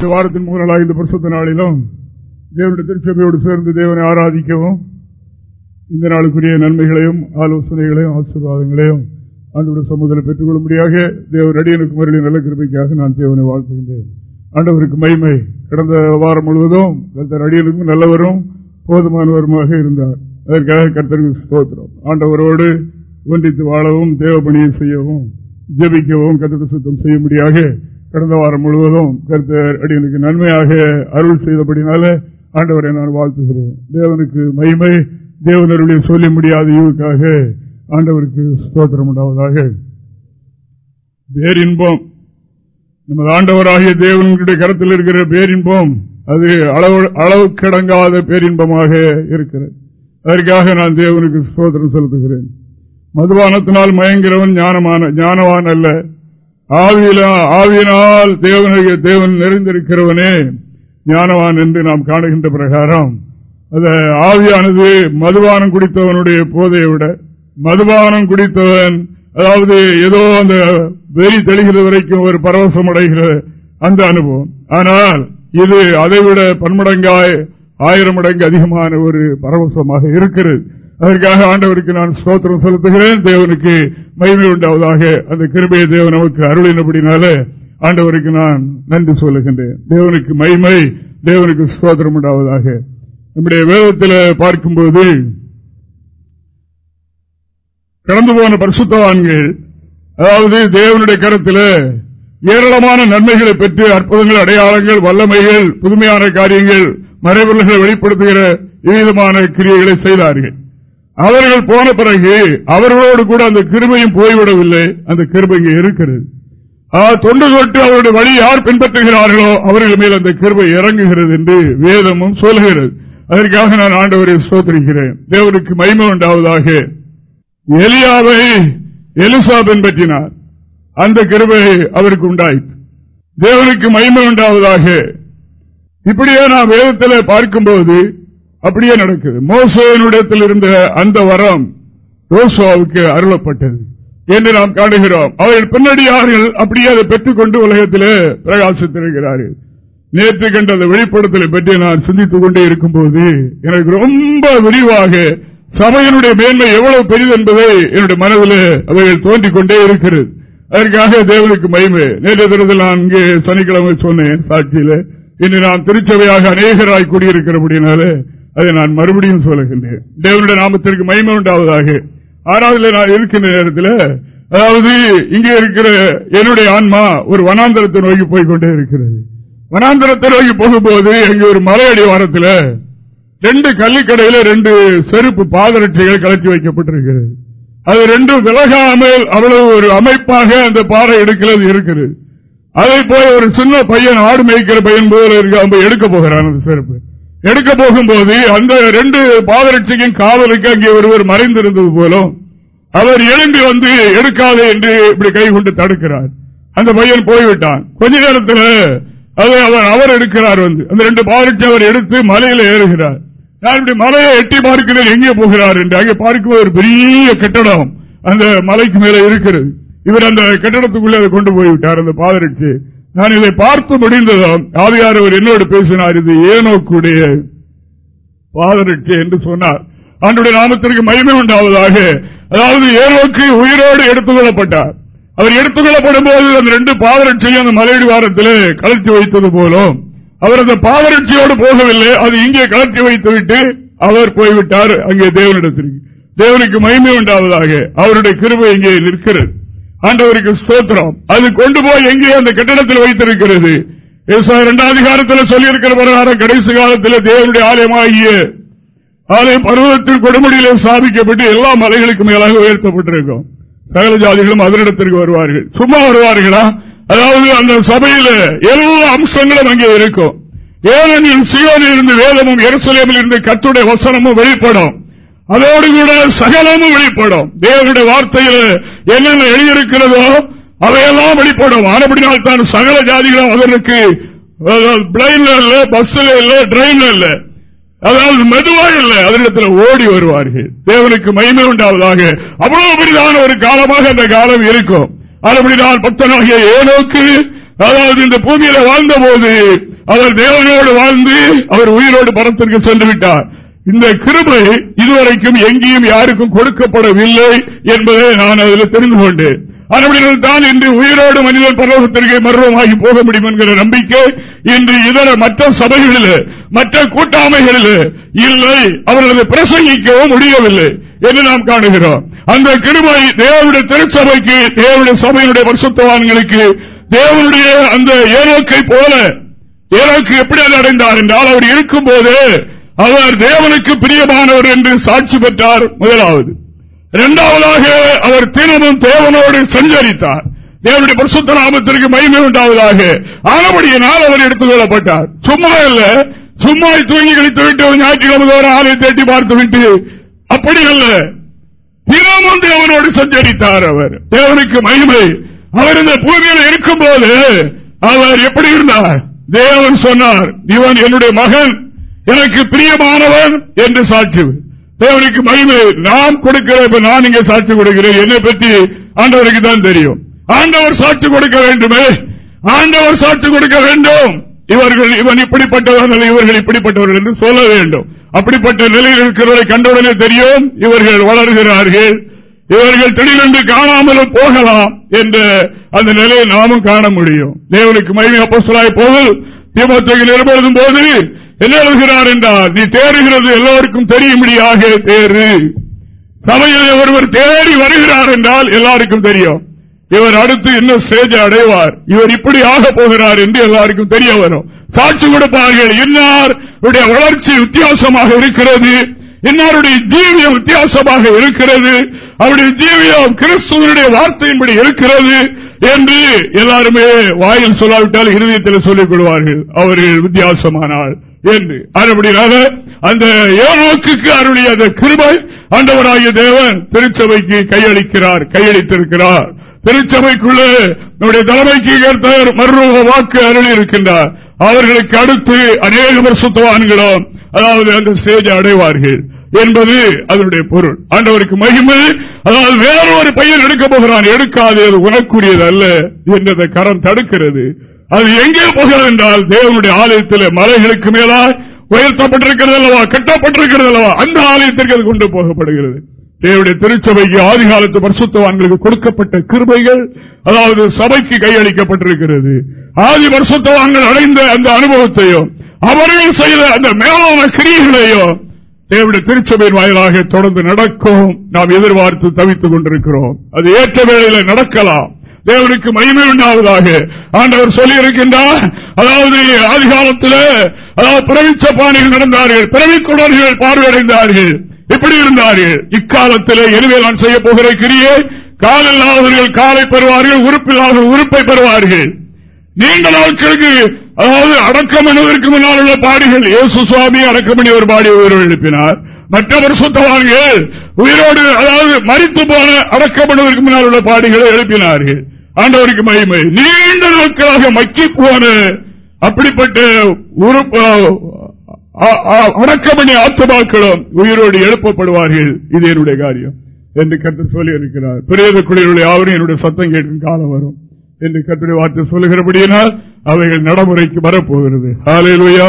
இந்த வாரத்தின் முதலாக இந்த பரிசுத்த நாளிலும் தேவனுடைய திருச்சபையோடு சேர்ந்து தேவனை ஆராதிக்கவும் இந்த நாளுக்குரிய நன்மைகளையும் ஆலோசனைகளையும் ஆசீர்வாதங்களையும் ஆண்டோட சமூகத்தில் பெற்றுக் கொள்ளும்படியாக தேவன் அடியனுக்கு மறுபடியும் நல்ல கிருமைக்காக நான் தேவனை வாழ்த்துகின்றேன். ஆண்டவருக்கு மைமை கடந்த வாரம் முழுவதும் கர்த்தர் அடியனுக்கும் நல்லவரும் போதுமானவருமாக இருந்தார். அதற்காக கர்த்தருக்கு ஸ்தோத்திரம். ஆண்டவரோடு ஒன்றித்து வாழவும் தேவபணியை செய்யவும் ஜபிக்கவும் கத்திர சுத்தம் செய்யும்படியாக கடந்த வாரம் முழுவதும் கருத்தர் அடிகளுக்கு நன்மையாக அருள் செய்தபடினால ஆண்டவரை நான் வாழ்த்துகிறேன். தேவனுக்கு மகிமை தேவனருடைய சொல்ல முடியாத இவுக்காக ஆண்டவருக்கு ஸ்தோத்திரம் உண்டாவதாக. பேரின்பம். நமது ஆண்டவராகிய தேவனுடைய கருத்தில் இருக்கிற பேரின்பம் அது அளவு கிடங்காத பேரின்பமாக இருக்கிறது. அதற்காக நான் தேவனுக்கு ஸ்தோத்திரம் செலுத்துகிறேன். மதுபானத்தினால் மயங்கிறவன் ஞானமான ஞானவான் அல்ல. ஆவியினால் தேவனுடைய தேவன் நிறைந்திருக்கிறவனே ஞானவான் என்று நாம் காணுகின்ற பிரகாரம். அந்த ஆவியானது மதுபானம் குடித்தவனுடைய போதையை விட மதுபானம் குடித்தவன் அதாவது ஏதோ அந்த வெறி தெளிகிற வரைக்கும் ஒரு பரவசம் அடைகிற அந்த அனுபவம். ஆனால் இது அதைவிட பன்மடங்காய் ஆயிரம் மடங்கு அதிகமான ஒரு பரவசமாக இருக்கிறது. அதற்காக ஆண்டவருக்கு நான் ஸ்தோத்திரம் செலுத்துகிறேன். தேவனுக்கு மகிமை உண்டாவதாக. அந்த கிருபையை தேவன் நமக்கு அருளினபடினால ஆண்டவருக்கு நான் நன்றி சொல்லுகின்றேன். தேவனுக்கு மகிமை தேவனுக்கு ஸ்தோத்திரம் உண்டாவதாக. நம்முடைய வேதத்தில் பார்க்கும்போது கடந்து போன பரிசுத்தவான்கள் அதாவது தேவனுடைய கருத்தில் ஏராளமான நன்மைகளை பெற்று அற்புதங்கள் அடையாளங்கள் வல்லமைகள் புதுமையான காரியங்கள் மறைபொருள்களை வெளிப்படுத்துகிற விதமான கிரியைகளை செய்தார்கள். அவர்கள் போன பிறகு அவர்களோடு கூட அந்த கிருமையும் போய்விடவில்லை. அந்த கிருமை இருக்கிறது. தொண்டு தொட்டு அவருடைய வழி யார் பின்பற்றுகிறார்களோ அவர்கள் மேல் அந்த கிருமை இறங்குகிறது என்று வேதமும் சொல்கிறது. அதற்காக நான் ஆண்டவரை சோதரிக்கிறேன் தேவனுக்கு மைமை உண்டாவதாக. எலியாவை எலிசா பின்பற்றினார் அந்த கிருபை அவருக்கு உண்டாயிற்று. தேவனுக்கு மைமை உண்டாவதாக. இப்படியே நான் வேதத்தில் பார்க்கும்போது அப்படியே நடக்குது. மோசோனிடத்தில் இருந்த அந்த வரம் ரோசோவுக்கு அருளப்பட்டது என்று நாம் காணுகிறோம். அவர்கள் பின்னடியார்கள் அப்படியே அதை பெற்றுக்கொண்டு உலகத்திலே பிரகாசித்திருக்கிறார்கள். நேற்று கண்ட அந்த வெளிப்படுத்தலை பற்றி நான் சிந்தித்துக் கொண்டே இருக்கும் போது எனக்கு ரொம்ப விரிவாக சபையினுடைய மேன்மை எவ்வளவு பெரியது என்பதை என்னுடைய மனதில் அவைகள் தோன்றிக் கொண்டே இருக்கிறது. அதற்காக தேவனுக்கு மயிமை நேற்று தினத்தில் நான் இங்கே சனிக்கிழமை சொன்னேன் சாட்சியில. இன்று நான் திருச்சபையாக அநேகராய் கூடியிருக்கிறபடினாலே அதை நான் மறுபடியும் சொல்லுகின்றேன். தேவனுடைய நாமத்திற்கு மயிமை உண்டாவதாக. ஆறாவதுல நான் இருக்கின்ற நேரத்தில் அதாவது இங்கே இருக்கிற என்னுடைய ஆன்மா ஒரு வனாந்தரத்தை நோக்கி போய்கொண்டே இருக்கிறது. வனாந்தரத்தை நோக்கி போகும்போது அங்கே ஒரு மலையடி வாரத்தில் ரெண்டு கள்ளிக்கடையில ரெண்டு செருப்பு பாதரட்சிகள் கலட்டி வைக்கப்பட்டிருக்கிறது. அது ரெண்டும் விலகாமல் அவ்வளவு ஒரு அமைப்பாக அந்த பாறை எடுக்கிறது இருக்கிறது. அதை போய் ஒரு சின்ன பையன் ஆடு மேய்க்கிற பையன் போல இருக்க எடுக்க போகிறான் அந்த செருப்பு. எடுக்க போகும்போது அந்த ரெண்டு பாதரட்சிக்கும் காவலுக்கு அங்கே ஒருவர் மறைந்திருந்தது போலும் அவர் எழும்பி வந்து எடுக்காது என்று இப்படி கை கொண்டு தடுக்கிறார். அந்த பையன் போய்விட்டான். கொஞ்ச நேரத்தில் அதை அவர் அவர் எடுக்கிறார் வந்து. அந்த ரெண்டு பாதரட்சி அவர் எடுத்து மலையில ஏறுகிறார். நான் இப்படி மலையை எட்டி பார்க்கிறேன் எங்கே போகிறார் என்று. அங்கே பார்க்கும் ஒரு பெரிய கட்டடம் அந்த மலைக்கு மேல இருக்கிறது. இவர் அந்த கட்டடத்துக்குள்ளே அதை கொண்டு போய்விட்டார் அந்த பாதரட்சி. நான் இதை பார்த்து முடிந்ததும் ஆவியார் அவர் என்னோடு பேசினார் இது ஏனோக்குடைய பாதரட்சி என்று சொன்னார். ஆண்டுடைய நாமத்திற்கு மகிமை உண்டாவதாக. அதாவது ஏனோக்கு உயிரோடு எடுத்துக் கொள்ளப்பட்டார் அவர் எடுத்துக் கொள்ளப்படும் போது அந்த ரெண்டு பாதரட்சியும் அந்த மலையடி வாரத்தில் கலர்த்தி வைத்தது போலும். அவர் அந்த பாதரட்சியோடு போகவில்லை. அது இங்கே கலர்த்தி வைத்துவிட்டு அவர் போய்விட்டார். அங்கே தேவனிடத்திற்கு. தேவனுக்கு மகிமை உண்டாவதாக. அவருடைய கிருபை இங்கே நிற்கிறது. ஆண்டவருக்கு ஸ்தோத்திரம். அது கொண்டு போய் எங்கே அந்த கட்டடத்தில் வைத்திருக்கிறது? இரண்டாம் அதிகாரத்தில் சொல்லியிருக்கிற பிரகாரம் கடைசி காலத்தில் தேவனுடைய ஆலயமாகிய ஆலயம் பருவத்தின் கொடுமுடியிலே ஸ்தாபிக்கப்பட்டு எல்லா மலைகளுக்கு மேலாக உயர்த்தப்பட்டிருக்கும். சகல ஜாதிகளும் அதனிடத்திற்கு வருவார்கள். சும்மா வருவார்களா? அதாவது அந்த சபையில எல்லா அம்சங்களும் அங்கே இருக்கும். ஏனெனில் சியோனில் இருந்து வேதமும் எருசலேமில் இருந்து கத்துடைய வசனமும் வெளிப்படும். அதோடு கூட சகலமும் வெளிப்படும். தேவனுடைய வார்த்தையில் என்னென்ன எழுதியிருக்கிறதோ அவையெல்லாம் வெளிப்படும். ஆனப்படினால் தான் சகல ஜாதிகளும் அதற்கு பிளைன்ல இல்ல பஸ்ல இல்ல ட்ரெயின்ல இல்ல. அதாவது மெதுவா இல்ல. அதனிடத்தில் ஓடி வருவார்கள். தேவனுக்கு மகிமை உண்டாவதாக. அவ்வளவு பெரிதான ஒரு காலமாக அந்த காலம் இருக்கும். அதுபடி நான் பக்தனாகிய ஏனோக்கு அதாவது இந்த பூமியில வாழ்ந்த போது அவர் தேவனோடு வாழ்ந்து அவர் உயிரோடு பரத்திற்கு சென்று விட்டார். இந்த கிருபை இதுவரைக்கும் எங்கேயும் யாருக்கும் கொடுக்கப்படவில்லை என்பதை நான் அதில் தெரிந்து கொண்டேன். அதுபடியால் தான் இன்று உயிரோடு மனிதன் பரலோகத்திற்கு மர்வமாகி போக முடியும் என்கிற நம்பிக்கை இன்று இதர மற்ற சபைகளில் மற்ற கூட்டாமைகளில் இல்லை. அவர்களது பிரசங்கிக்கவும் முடியவில்லை என்று நாம் காணுகிறோம். அந்த கிருமை தேவனுடைய திருச்சபைக்கு தேவனுடைய சபையினுடைய வருஷத்துவான்களுக்கு தேவனுடைய அந்த ஏனோக்கை போல ஏலோக்கு எப்படி அது அடைந்தார் என்றால் அவர் இருக்கும் போது அவர் தேவனுக்கு பிரியமானவர் என்று சாட்சி பெற்றார் முதலாவது. இரண்டாவதாக அவர் தினமும் தேவனோடு சஞ்சரித்தார். தேவனுடைய பரிசுத்த நாமத்திற்கு மகிமை உண்டாவதாக. ஆனபடியினால் அவர் எடுத்துக் கொள்ளப்பட்டார். சும்மா இல்ல. சும்மா தூங்கி கழித்து விட்டு ஞாயிற்றுக்கிழமை ஒரு ஆலயத்தை எட்டி பார்த்து விட்டு அப்படி அல்ல. தினமும் தேவனோடு சஞ்சரித்தார் அவர். தேவனுக்கு மகிமை. அவர் இந்த பூமியில் இருக்கும் போது அவர் எப்படி இருந்தார்? தேவன் சொன்னார் இவன் என்னுடைய மகன். எனக்கு பிரியமானவன் என்று சாட்சி. தேவனுக்கு மகிமை. நாம் கொடுக்கிற நான் இங்கே சாட்சி கொடுக்கிறேன். என்னை பற்றி ஆண்டவருக்கு தான் தெரியும். ஆண்டவர் சாட்சி கொடுக்க வேண்டுமே. ஆண்டவர் சாட்சி கொடுக்க வேண்டும். இவர்கள் இவன் இப்படிப்பட்டவர்கள் இவர்கள் இப்படிப்பட்டவர்கள் என்று சொல்ல வேண்டும். அப்படிப்பட்ட நிலையில் இருக்கிறவரை கண்டவுடனே தெரியும் இவர்கள் வளர்கிறார்கள். இவர்கள் திடீரென்று காணாமலும் போகலாம் என்ற அந்த நிலையை நாமும் காண முடியும். தேவனுக்கு மகிமை அப்போ சொல்லாய் போகுது திமுகவில் ஏற்படுத்தும் போது என்ன எழுதுகிறார் என்றால் நீ தேறுகிறது எல்லோருக்கும் தெரியும்படியாக தேறு. சபையில் ஒருவர் தேடி வருகிறார் என்றால் எல்லாருக்கும் தெரியும். இவர் அடுத்து இன்னும் ஸ்டேஜ் அடைவார். இவர் இப்படி ஆக போகிறார் என்று எல்லாருக்கும் தெரிய வரும். சாட்சி கொடுப்பார்கள். இன்னார் வளர்ச்சி வித்தியாசமாக இருக்கிறது. இன்னாருடைய ஜீவியம் வித்தியாசமாக இருக்கிறது. அவருடைய ஜீவியம் கிறிஸ்துவனுடைய வார்த்தையின்படி இருக்கிறது என்று எல்லாருமே வாயில் சொல்லாவிட்டால் இருதயத்தில் சொல்லிக் கொள்வார்கள். அவர்கள் வித்தியாசமானால். என்று. அதுபடியாக அந்த ஏனோக்கு அருளிய அந்த கிருபை ஆண்டவராகிய தேவன் திருச்சபைக்கு கையளிக்கிறார் கையளித்திருக்கிறார். திருச்சபைக்குள்ளே நம்முடைய தலைமைக்கு ஏற்பவர் மறுரூப வாக்கு அருளி இருக்கின்றார் அவர்களுக்கு அடுத்து அநேக வருஷத்துவான்களும் அதாவது அந்த ஸ்டேஜ் அடைவார்கள் என்பது அதனுடைய பொருள். ஆண்டவருக்கு மகிமை. அதாவது வேற ஒரு பையன் எடுக்க போகிறான். எடுக்காது அது அல்ல என்றதை கரம் தடுக்கிறது. அது எங்கே போகிறது என்றால் தேவனுடைய ஆலயத்தில் மலைகளுக்கு மேலாய் உயர்த்தப்பட்டிருக்கிறது அல்லவா கட்டப்பட்டிருக்கிறது அல்லவா? அந்த ஆலயத்திற்கு அது கொண்டு போகப்படுகிறது. தேவடைய திருச்சபைக்கு ஆதி காலத்து கொடுக்கப்பட்ட கிருபைகள் அதாவது சபைக்கு கையளிக்கப்பட்டிருக்கிறது. ஆதி வருஷத்தவான்கள் அடைந்த அந்த அனுபவத்தையும் அவர்கள் செய்த அந்த மேலான கிரியைகளையும் தேவடைய திருச்சபையின் வாயிலாக தொடர்ந்து நடக்கும் நாம் எதிர்பார்த்து தவித்துக் கொண்டிருக்கிறோம். அது ஏற்ற வேளையில் நடக்கலாம். தேவனுக்கு மகிமை உண்டாவதாக. ஆண்டவர் சொல்லியிருக்கின்றார் அதாவது ஆதிகாலத்தில் அதாவது பிரவிச்ச பாணிகள் நடந்தார்கள் பிறவிக்குடர்கள் பார்வையடைந்தார்கள். இப்படி இருந்தார்கள். இக்காலத்தில் எனவே நான் செய்ய போகிற கிரியே காலில்லாதவர்கள் காலை பெறுவார்கள் உறுப்பில்லாதவர்கள் உறுப்பை பெறுவார்கள். நீண்ட நாட்களுக்கு அதாவது அடக்கம் முன்னால் உள்ள பாடிகள் இயேசு சுவாமி அடக்கமணி ஒரு பாடியை உயிரோடு எழுப்பினார். மற்றவர் சுத்தவான்கள். உயிரோடு அதாவது மறித்து போன அடக்கப்படுவதற்கு முன்னால் உள்ள பாடிகளை எழுப்பினார்கள். ஆண்டவருக்கு மகிமை. நீண்ட நாட்களாக மக்கி போன அப்படிப்பட்ட அடக்கமணி ஆத்மாக்களும் உயிரோடு எழுப்பப்படுவார்கள். இது என்னுடைய காரியம். என்று கற்று சொல்லி இருக்கிறார் பிரேத குடியுடைய யாவரும் என்னுடைய சத்தம் கேட்கும் காலம் வரும். என்று கத்துடைய வார்த்தை சொல்லுகிறபடியினால் அவைகள் நடைமுறைக்கு வரப்போகிறது. ஆலையிலோயா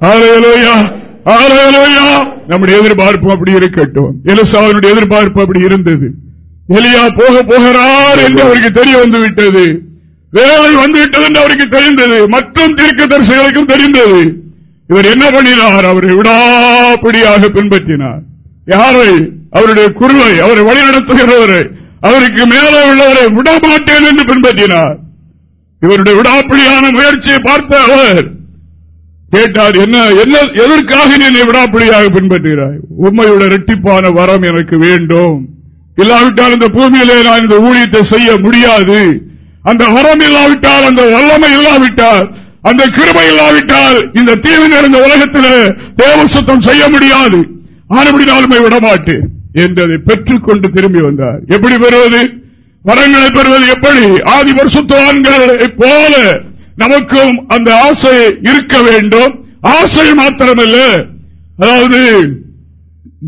ஆலையிலோயா நம்முடைய எதிர்பார்ப்பு அப்படி இருக்கட்டும். எலிசாவினுடைய எதிர்பார்ப்பு அப்படி இருந்தது. எலியா போக போகிறார் என்று அவருக்கு தெரிய வந்து விட்டது. வேலை வந்துவிட்டது என்று அவருக்கு தெரிந்தது. மற்றும் தீர்க்க தரிசிகளுக்கும் தெரிந்தது. இவர் என்ன பண்ணினார்? அவரை விடாப்படியாக பின்பற்றினார். யாரை? அவருடைய குருவை. அவரை வழிநடத்துகிறவரை. அவருக்கு மேலே உள்ளவரை விடமாட்டேன் என்று பின்பற்றினார். இவருடைய விடாப்பிடியான முயற்சியை பார்த்த அவர் கேட்டார் என்ன என்ன எதற்காக நீ விடாப்பிடியாக பின்பற்றுகிறாய்? உண்மையுடைய ரெட்டிப்பான வரம் எனக்கு வேண்டும். இல்லாவிட்டால் இந்த பூமியிலே நான் இந்த ஊழியத்தை செய்ய முடியாது. அந்த வரம் இல்லாவிட்டால் அந்த வல்லமை இல்லாவிட்டால் அந்த கிருமை இல்லாவிட்டால் இந்த தீவு நிறைந்த உலகத்தில் தேவ சுத்தம் செய்ய முடியாது. ஆனபடினாலுமே விடமாட்டேன் என்றதை பெற்றுக்கொண்டு திரும்பி வந்தார். எப்படி பெறுவது? வரங்களை பெறுவது எப்படி? ஆதி வருஷத்துவான்களை போல நமக்கும் அந்த ஆசை இருக்க வேண்டும். ஆசை மாத்திரமல்ல. அதாவது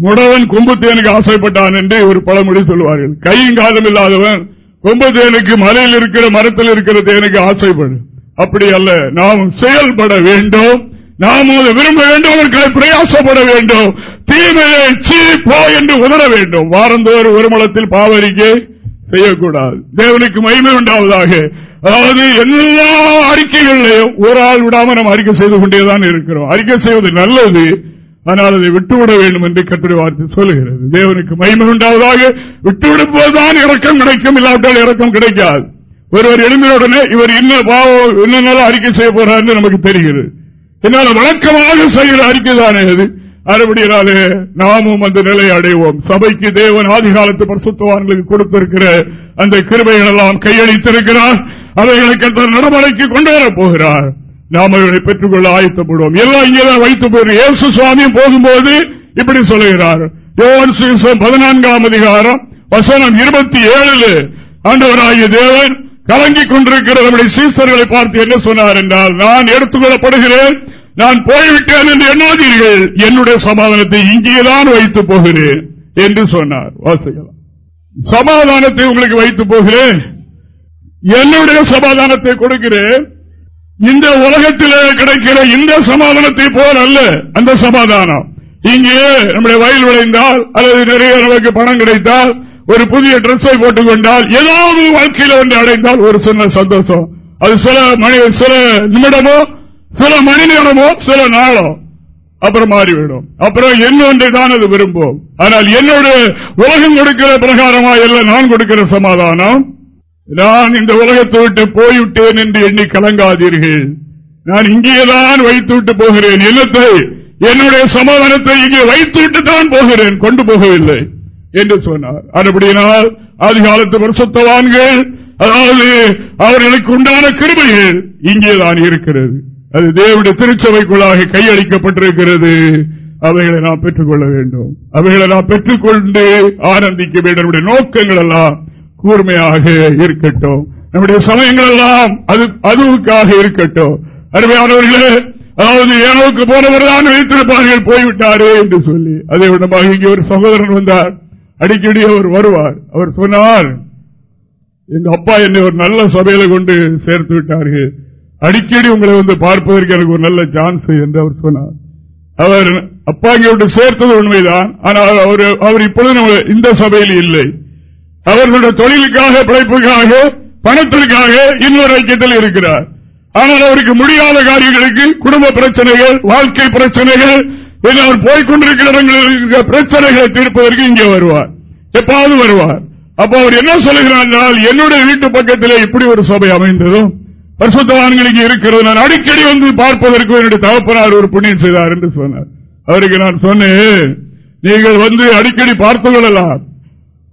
முடவன் கொம்புத்தேனுக்கு ஆசைப்பட்டான் என்று ஒரு பழமொழி சொல்வார்கள். கையும் காலம் இல்லாதவன் கொம்புத்தேனுக்கு மலையில் இருக்கிற மரத்தில் இருக்கிற தேனுக்கு ஆசைப்படும் அப்படி அல்ல. நாம் செயல்பட வேண்டும். நாம் அதை விரும்ப வேண்டும். அதற்காக பிரயாசப்பட வேண்டும். தீமையை சீ போ என்று உதர வேண்டும். வாரந்தோறும் ஒரு மலத்தில் பாவரிக்கை செய்யக்கூடாது. தேவனுக்கு மகிமை உண்டாவதாக. அதாவது எல்லா அறிக்கைகளையும் ஒரு ஆள் விடாம நம்ம அறிக்கை செய்து கொண்டேதான் இருக்கிறோம். அறிக்கை செய்வது நல்லது ஆனால் அதை விட்டுவிட வேண்டும் என்று கட்டுரை வார்த்தை சொல்லுகிறது. தேவனுக்கு மகிமை உண்டாவதாக விட்டுவிடும் போதுதான் இறக்கம் கிடைக்கும் இல்லாவிட்டால் இறக்கம் கிடைக்காது. ஒருவர் எளிமையுடனே இவர் இன்னும் பாவம் இன்னும் அறிக்கை செய்ய போறார் நமக்கு தெரிகிறது. என்னால் வழக்கமாக செய்கிற அறிக்கை தானே அது? அறுபடியினாலே நாமும் அந்த நிலையை அடைவோம். சபைக்கு தேவன் ஆதி காலத்து பரிசுத்தவான்களுக்கு கொடுத்திருக்கிற அந்த கிருபைகள் எல்லாம் கையளித்திருக்கிறார். அவைகளை கத்த நடைமுறைக்கு கொண்டு வரப் போகிறார். நாம் அவர்களை பெற்றுக்கொள்ள ஆயத்தப்படுவோம். எல்லாம் இங்கேதான் வைத்து போயிரு. இயேசு சுவாமி போகும்போது இப்படி சொல்லுகிறார். பதினான்காம் அதிகாரம் வசனம் இருபத்தி ஏழு ஆண்டவராகிய தேவன் கலங்கிக் கொண்டிருக்கிற நம்முடைய சீசர்களை பார்த்து என்ன சொன்னார் என்றால் நான் எடுத்துக்கொள்ளப்படுகிறேன். நான் போய்விட்டேன் என்று எண்ணாதீர்கள். என்னுடைய சமாதானத்தை இங்கேதான் வைத்து போகிறேன். என்று சொன்னார். வாசிக்கலாம். சமாதானத்தை உங்களுக்கு வைத்து போகிறேன். என்னுடைய சமாதானத்தை கொடுக்கிறேன். இந்த உலகத்திலே கிடைக்கிற இந்த சமாதானத்தை போல் அல்ல அந்த சமாதானம். இங்கே நம்முடைய வயல் விளைந்தால் அல்லது நிறைய நமக்கு பணம் கிடைத்தால் ஒரு புதிய டிரெஸ்ஸை போட்டுக் கொண்டால் ஏதாவது வாழ்க்கையில் ஒன்று அடைந்தால் ஒரு சின்ன சந்தோஷம். அது சில மணி சில நிமிடமோ சில மணி நேரமோ சில நாளோ அப்புறம் மாறிவிடும். அப்புறம் என்னொன்றை தான் அது விரும்பும். ஆனால் என்னோட உலகம் கொடுக்கிற பிரகாரமா இல்ல நான் கொடுக்கிற சமாதானம். நான் இந்த உலகத்தை விட்டு போய்விட்டேன் என்று எண்ணி கலங்காதீர்கள். நான் இங்கேதான் வைத்து விட்டு போகிறேன். என்னத்தை? என்னுடைய சமாதானத்தை இங்கே வைத்து விட்டு தான் போகிறேன். கொண்டு போகவில்லை என்று சொன்னார். அதுபடியினால் அதிகாலத்து வருஷத்தவான்கள் அதாவது அவர்களுக்கு உண்டான கிருமைகள் இங்கேதான் இருக்கிறது. அது தேவடைய திருச்சபைக்குள்ளாக கையளிக்கப்பட்டிருக்கிறது. அவைகளை நாம் பெற்றுக்கொள்ள வேண்டும். அவைகளை நாம் பெற்றுக்கொண்டு ஆனந்திக்க வேண்டும் நோக்கங்கள் எல்லாம் கூர்மையாக இருக்கட்டும். நம்முடைய சமயங்கள் எல்லாம் அது அதுவுக்காக இருக்கட்டும். அருமையானவர்களே அதாவது ஏனோக்கு போனவர் தான் வைத்திருப்பார்கள் போய்விட்டாரே என்று சொல்லி. அதை விடமாக இங்கே ஒரு சகோதரன் வந்தார். அடிக்கடி அவர் வருவார். அவர் சொன்னார் எங்க அப்பா என்னை ஒரு நல்ல சபையில கொண்டு சேர்த்து விட்டார்கள். அடிக்கடி உங்களை வந்து பார்ப்பதற்கு எனக்கு ஒரு நல்ல சான்ஸ் என்று அவர் சொன்னார். அவர் அப்பா இங்கே சேர்த்தது உண்மைதான். ஆனால் அவர் இப்பொழுது இந்த சபையில் இல்லை. அவர்களுடைய தொழிலுக்காக பிழைப்புக்காக பணத்திற்காக இன்னொரு ஐக்கியத்தில் இருக்கிறார். ஆனால் அவருக்கு முடியாத காரியங்களுக்கு குடும்ப பிரச்சனைகள் வாழ்க்கை பிரச்சனைகள் அவர் போய்கொண்டிருக்கிற இடங்களில் பிரச்சனைகளை தீர்ப்பதற்கு இங்கே வருவார். எப்பாவது வருவார். அப்ப அவர் என்ன சொல்லுகிறார் என்னுடைய வீட்டு பக்கத்திலே இப்படி ஒரு சபை அமைந்ததும் பரிசுத்தவான்களுக்கு இருக்கிறது. நான் அடிக்கடி வந்து பார்ப்பதற்கு என்னுடைய தகப்பனார் ஒரு புண்ணியம் செய்தார் என்று சொன்னார். அவருக்கு நான் சொன்னேன் நீங்கள் வந்து அடிக்கடி பார்த்து கொள்ளலாம்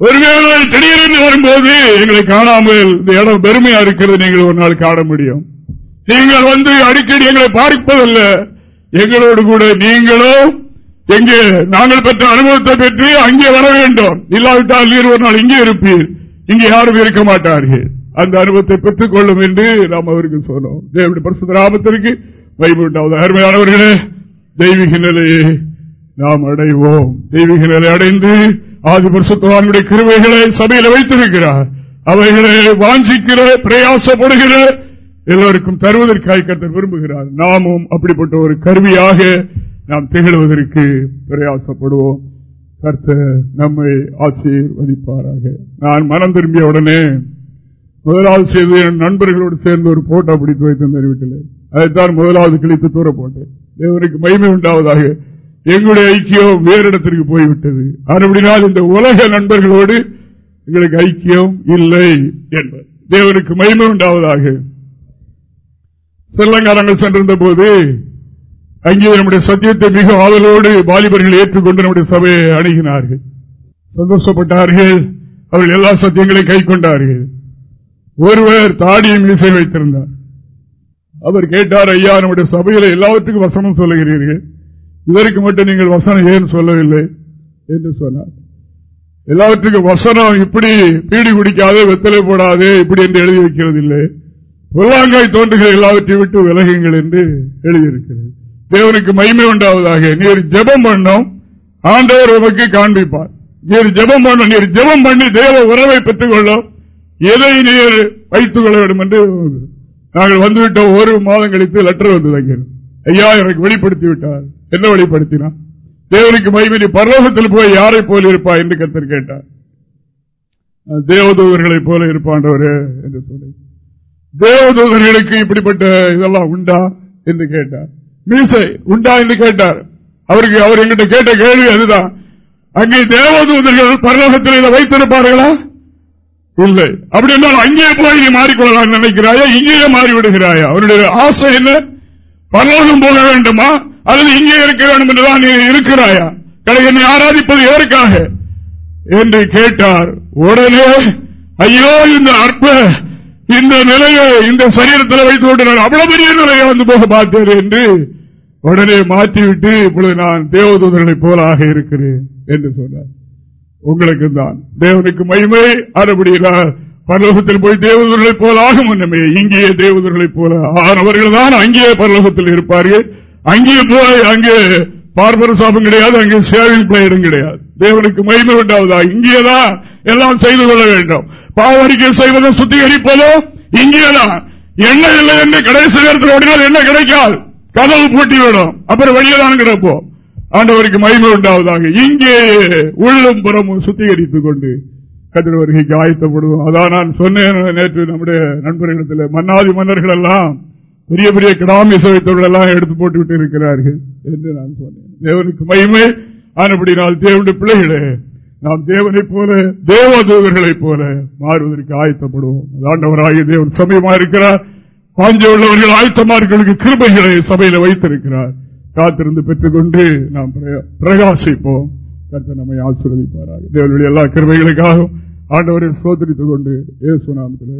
ஒருவேளை திடீரென்று வரும்போது எங்களை காணாமல் இந்த இடம் பெருமையா இருக்கிறது நீங்கள் ஒரு நாள் காண முடியும். நீங்கள் வந்து அடிக்கடி எங்களை பார்ப்பதல்ல. எங்களோடு கூட நீங்களும் எங்கே நாங்கள் பெற்ற அனுபவத்தை பெற்று அங்கே வர வேண்டும். இல்லாவிட்டால் நீர் ஒரு நாள் இங்கே இருப்பீர். இங்கே யாரும் இருக்க மாட்டார்கள். அந்த அனுபவத்தை பெற்றுக் கொள்ளும் என்று நாம் அவருக்கு சொன்னோம். தேவனுடைய பரிசுராமத்திற்கு வைபுண்டாவது அருமையானவர்களே தெய்வீக நிலையை நாம் அடைவோம். தெய்வீக நிலை அடைந்து ஆதி பரிசுத்தவானுடைய கிருமைகளை சபையில் வைத்திருக்கிறார். அவைகளை வாஞ்சிக்கிற பிரயாசப்படுகிற எல்லோருக்கும் தருவதற்காக கருத்து விரும்புகிறார். நாமும் அப்படிப்பட்ட ஒரு கருவியாக நாம் திகழ்வதற்கு பிரயாசப்படுவோம். கர்த்த நம்மை ஆசீர்வதிப்பாராக. நான் மனம் திரும்பிய உடனே முதலாவது செய்து என் நண்பர்களோடு சேர்ந்து ஒரு போட்டோ பிடித்து வைத்திருந்த வீட்டில். அதைத்தான் முதலாவது கிழித்து தூர போட்டேன் தேவனுக்கு மகிமை உண்டாவதாக எங்களுடைய ஐக்கியம் வேறு இடத்திற்கு போய்விட்டது. அப்படினால் இந்த உலக நண்பர்களோடு எங்களுக்கு ஐக்கியம் இல்லை என்பது. தேவனுக்கு மகிமை உண்டாவதாக. சிலங்காரங்கள் சென்றிருந்த போது அங்கே நம்முடைய சத்தியத்தை மிக ஆதலோடு வாலிபர்கள் ஏற்றுக்கொண்டு நம்முடைய சபையை அணுகினார்கள். சந்தோஷப்பட்டார்கள். அவர்கள் எல்லா சத்தியங்களையும் கை கொண்டார்கள். ஒருவர் தாடியும் மீசை வைத்திருந்தார். அவர் கேட்டார் ஐயா நம்முடைய சபையில எல்லாவற்றுக்கும் வசனம் சொல்லுகிறீர்கள். இதற்கு மட்டும் நீங்கள் வசனம் ஏன் சொல்லவில்லை என்று சொன்னார். எல்லாவற்றுக்கும் வசனம் இப்படி பீடி குடிக்காதே வெத்தலை போடாதே இப்படி என்று எழுதி வைக்கிறது இல்லை பொல்லாங்காய் தோன்றுகிற எல்லாவற்றையும் விட்டு விலகுங்கள் என்று எழுதியிருக்கிறது. தேவனுக்கு மகிமை உண்டாவதாக. நீர் ஜெபம் பண்ணும் ஆண்டவர் உமக்கு காண்பிப்பார். நீர் ஜெபம் பண்ணும் நீர் ஜெபம் பண்ணி தேவ உறவை பெற்றுக் கொள்ளும் எதை நீர் வைத்துக் கொள்ள வேண்டும் என்று நாங்கள் வந்துவிட்டோம். ஒரு மாதம் கழித்து லெட்டர் வந்து ஐயா எனக்கு வெளிப்படுத்தி விட்டார் என்ன வெளிப்படுத்தினா தேவனுக்கு மைமணி பரலோகத்தில் போய் யாரை போல இருப்பா என்று கத்தர் கேட்டார். தேவதூதர்களை போல இருப்பாண்டவர் என்று சொல்லி தேவதூதர்களுக்கு இப்படிப்பட்ட இதெல்லாம் உண்டா என்று கேட்டார். மீசை உண்டா என்று கேட்டார். அவருக்கு அவர் எங்கிட்ட கேட்ட கேள்வி அதுதான். அங்கே தேவதூதர்கள் பரலோகத்தில் இதை வைத்திருப்பார்களா? இல்லை. அப்படி என்றால் அங்கே போய் நீ மாறிக்கொள்ளலாம் நினைக்கிறாயா? இங்கேயே மாறிவிடுகிறாயா? அவருடைய ஆசை என்ன? பரலோகம் போக வேண்டுமா? அல்லது இங்கே இருக்க வேண்டும் என்றுதான் நீ இருக்கிறாயா? என்னை ஆராதிப்பது எதற்காக என்று கேட்டார். உடனே ஐயோ இந்த அற்ப இந்த நிலையை இந்த சரீரத்தில் வைத்து கொண்டு நான் அவ்வளவு பெரிய நிலையை வந்து போக பார்த்தேன் என்று உடனே மாற்றிவிட்டு இப்பொழுது நான் தேவதூதர்களைப் போலாக இருக்கிறேன் என்று சொன்னார். உங்களுக்கு தான். தேவனுக்கு மகிமை அதுபடியினால் பரலோகத்தில் போய் தேவதூர்களைப் போல ஆகும் முன்னமே இங்கேயே தேவதூர்களைப் போல ஆனவர்கள் தான் அங்கேயே பரலோகத்தில் இருப்பார்கள். அங்கே போய் அங்கே பார்பர் சாபம் கிடையாது அங்கே சேவிங் பிளேயரும் கிடையாது. தேவனுக்கு மகிமை உண்டாவதா? இங்கேதான் எல்லாம் செய்து கொள்ள வேண்டும். பாவரிக்கை செய்வதும் சுத்திகரிப்பதும் இங்கேதான் என்ன இல்லை என்று கடைசி நேரத்தில் ஓடினால் என்ன கிடைக்காது? கதவு பூட்டி விடும். அப்புறம் வெளியே தான் கிடப்போம். ஆண்டவருக்கு மகிமை உண்டாவதாக. இங்கே உள்ளும் புறமும் சுத்திகரித்துக் கொண்டு கதிர வருகைக்கு ஆயத்தப்படுவோம். அதான் நான் சொன்னேன் நேற்று நம்முடைய நண்பர்களிடத்தில் மன்னாதி மன்னர்கள் எல்லாம் பெரிய பெரிய கிராமி சபைத்தவர்கள் எல்லாம் எடுத்து போட்டு விட்டு இருக்கிறார்கள் என்று நான் சொன்னேன். தேவனுக்கு மகிமை ஆனப்படினால் தேவனுடைய பிள்ளைகளே நாம் தேவனை போல தேவதூதர்களை போல மாறுவதற்கு ஆயத்தப்படுவோம். ஆண்டவராகிய தேவன் சமயமா இருக்கிறார். பாஞ்ச உள்ளவர்கள் ஆயத்தமார்களுக்கு கிருபைகளை சபையில வைத்திருக்கிறார். காத்திருந்து பெற்றுக்கொண்டு நாம் பிரகாசிப்போம். கருத்து நம்மை ஆசீர்வதிப்பாராக. தேவனுடைய எல்லா கிருபைகளுக்காகவும் ஆண்டவரை சோதரித்துக் கொண்டு ஏசு நாமத்தில்